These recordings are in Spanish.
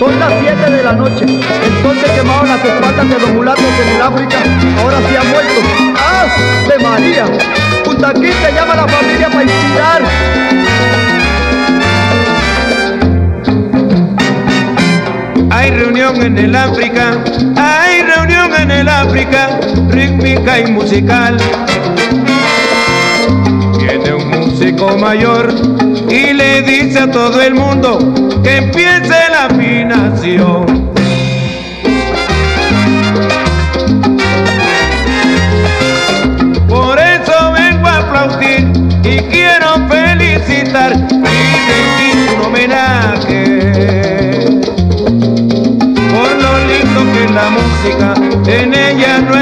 Son las 7 de la noche. El sol las espaldas de los mulatos en el África ahora sí ha muerto. ¡Ah! ¡De María! Punta te llama la familia para inspirar. Hay reunión en el África, hay reunión en el África, rítmica y musical. Viene un músico mayor a todo el mundo que empiece la afinación. Por eso vengo a aplaudir y quiero felicitar y rendir un homenaje por lo lindo que es la música, en ella no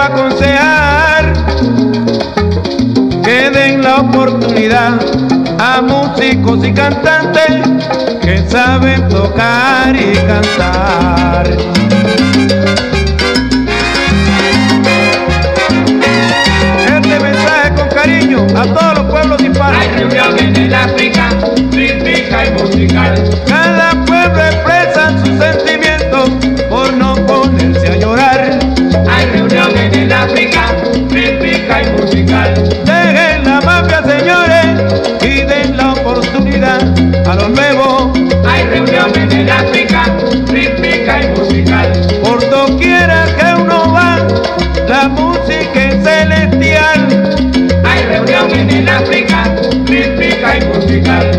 vengo a aconsejar que den la oportunidad a músicos y cantantes que saben tocar y cantar. Este mensaje con cariño a todos los pueblos hispanos. Hay reunión en el África, rítmica y musical. Cada rítmica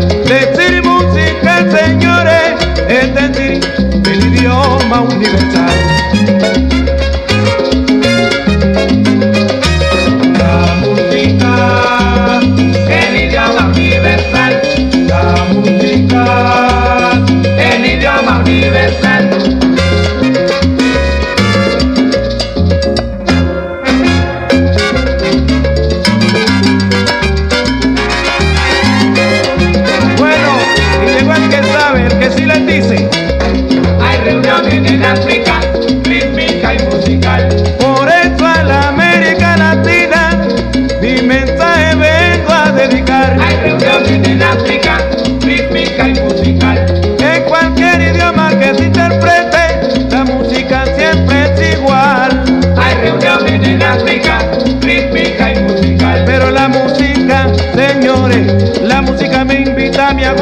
la música, me invita a mí a